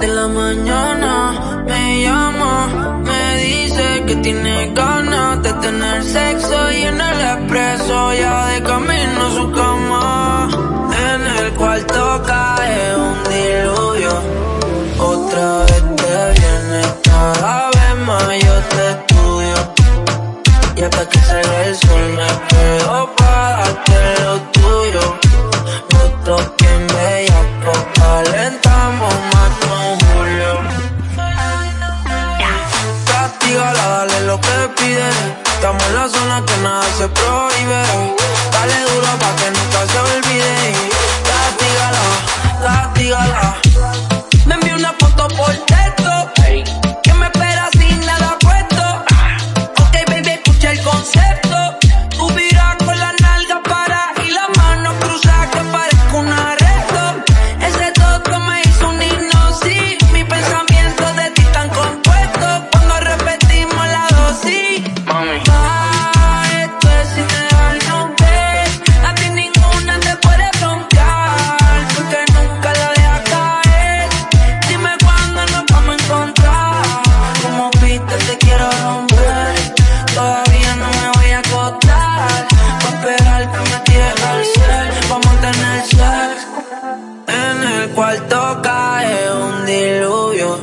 de la mañana me llama, me dice que tiene ganas de tener sexo y en el expreso ya de camino a su cama. Y hasta que salga el sol me quedo para darte lo tuyo. Nosotros bien bella, calentamos más con Julio. Castígala, dale lo que pide. Estamos en la zona que nada se prohíbe. Dale cuarto cae un diluvio.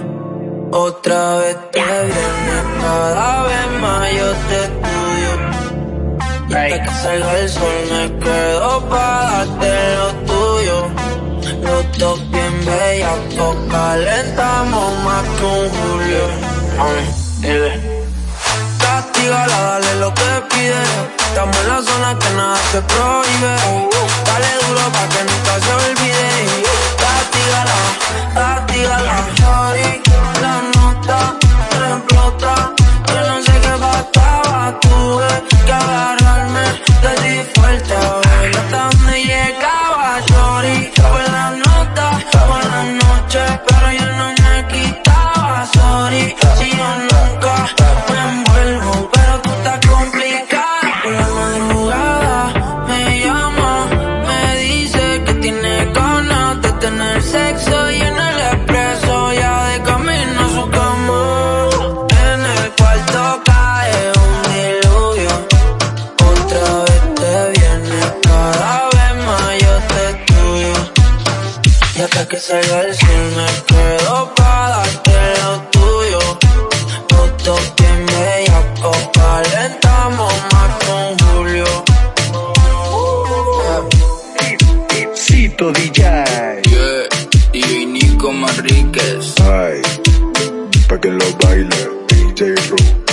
Otra vez te viene cada vez más yo te estudio. Y hasta que salga el sol me quedo para darte lo tuyo. Los dos bien bellacos calentamos más que un Julio. Dile. Castígala, dale lo que pide. Estamos en la zona que nada se prohíbe. Agarrarme de ti fuerte. Que salga el sol me quedo para darte lo tuyo. Nosotros bien bellacos calentamos más con Julio. Cito DJ. Yeah, DJ Nico Manríquez. Ay, pa' que lo baile, DJ Ru.